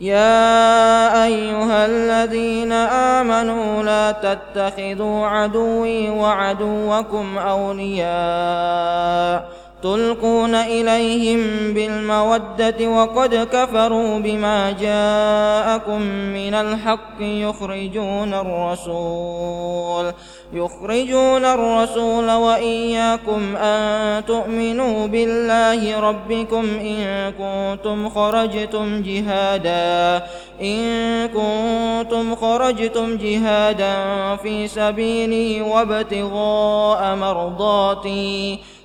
يا أيها الذين آمنوا لا تتخذوا عدوي وعدوكم أولياء تلقون إليهم بالمودة وقد كفروا بما جاءكم من الحق يخرجون الرسول يخرجون الرسول وإياكم أن تؤمنوا بالله ربكم إن كنتم خرجتم جهادا إن كنتم خرجتم جهادا في سبيلي وابتغاء مرضاتي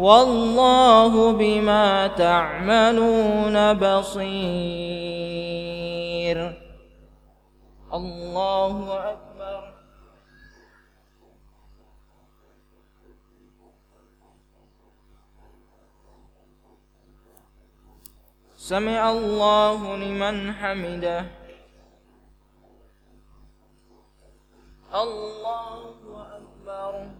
والله بما تعملون بصير. الله أكبر. سمع الله لمن حمده. الله أكبر.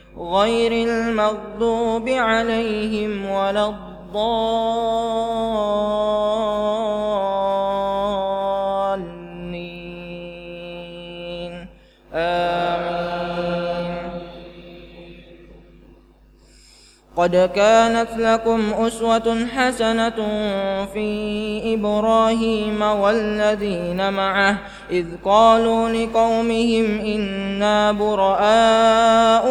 غير المغضوب عليهم ولا الضالين. آمين. قد كانت لكم أسوة حسنة في إبراهيم والذين معه إذ قالوا لقومهم إنا براء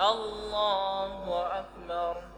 الله أكبر.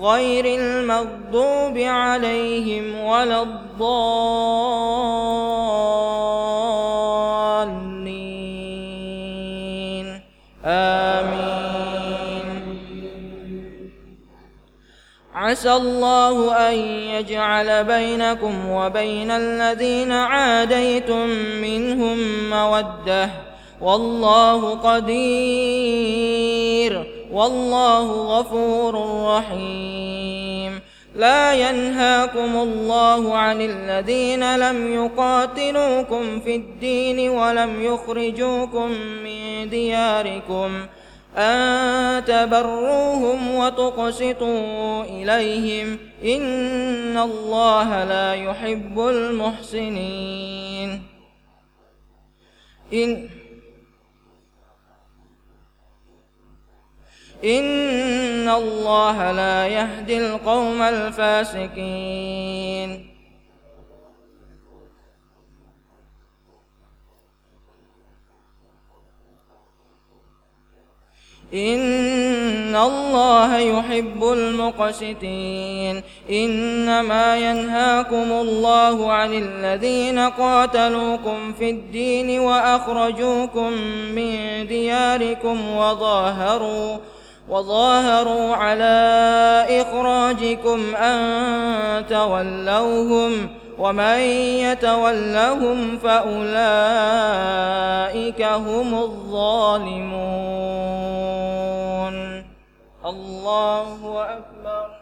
غير المغضوب عليهم ولا الضالين. آمين. عسى الله أن يجعل بينكم وبين الذين عاديتم منهم مودة. والله قدير. والله غفور رحيم. لا ينهاكم الله عن الذين لم يقاتلوكم في الدين ولم يخرجوكم من دياركم أن تبروهم وتقسطوا إليهم إن الله لا يحب المحسنين. إن إن الله لا يهدي القوم الفاسقين إن الله يحب المقسطين إنما ينهاكم الله عن الذين قاتلوكم في الدين وأخرجوكم من دياركم وظاهروا وظاهروا على إخراجكم أن تولوهم ومن يتولهم فأولئك هم الظالمون. الله أكبر.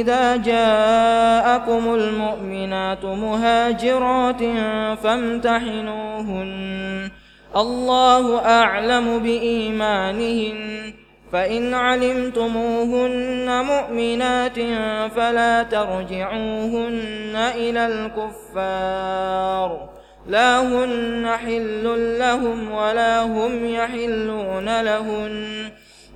إذا جاءكم المؤمنات مهاجرات فامتحنوهن. الله أعلم بإيمانهن. فإن علمتموهن مؤمنات فلا ترجعوهن إلى الكفار. لا هن حل لهم ولا هم يحلون لهن.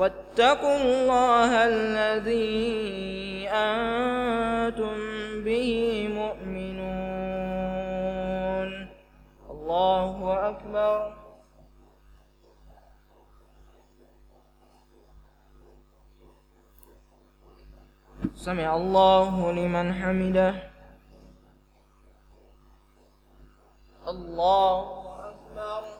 واتقوا الله الذي أنتم به مؤمنون. الله أكبر. سمع الله لمن حمده. الله أكبر.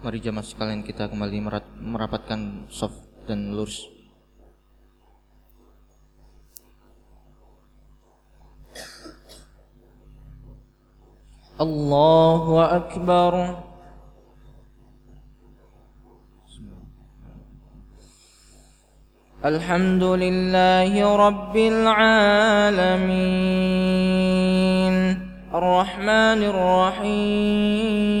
Mari jamaah sekalian kita kembali merapatkan soft dan lurus. Allahu akbar. الحمد لله alamin. العالمين الرحمن الرحيم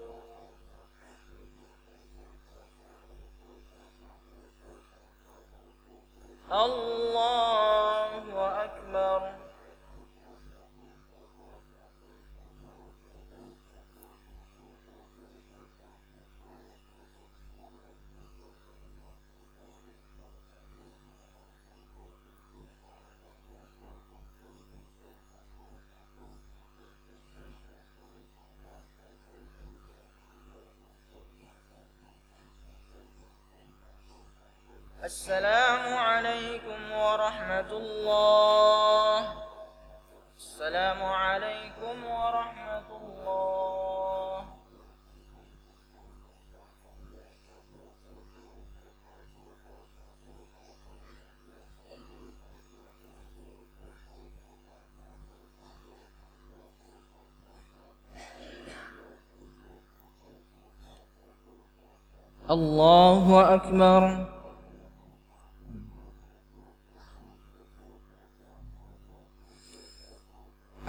الله أكبر. السلام الله. السلام عليكم ورحمة الله. الله أكبر.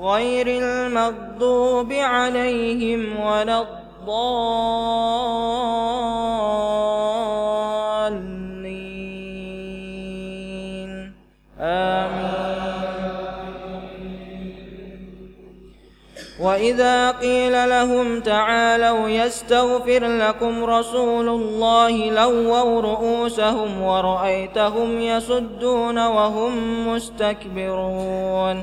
غير المغضوب عليهم ولا الضالين. آمين. وإذا قيل لهم تعالوا يستغفر لكم رسول الله لووا رؤوسهم ورأيتهم يصدون وهم مستكبرون.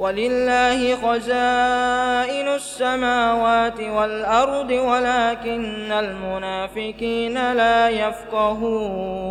ولله خزائن السماوات والأرض ولكن المنافقين لا يفقهون.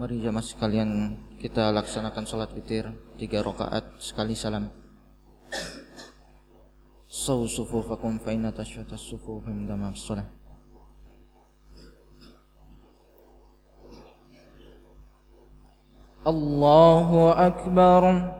Mari jamaah sekalian kita laksanakan sholat witir tiga rakaat sekali salam. Saw sufufakum fa inna tashyata sufuf himda Allahu akbar. Allahu akbar.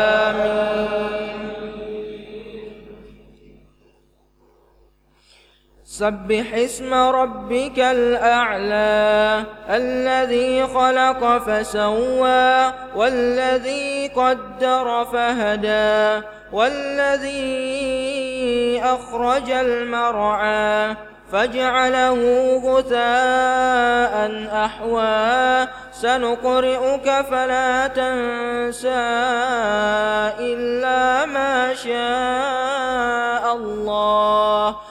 سبح اسم ربك الأعلى الذي خلق فسوى والذي قدر فهدى والذي أخرج المرعى فاجعله غثاء أحوى. سنقرئك فلا تنسى إلا ما شاء الله.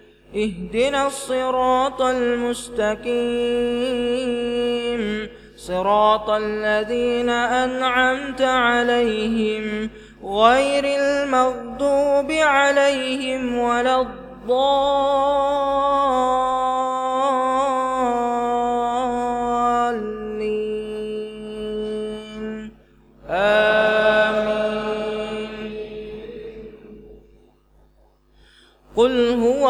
اهدنا الصراط المستقيم. صراط الذين أنعمت عليهم غير المغضوب عليهم ولا الضالين. آمين. قل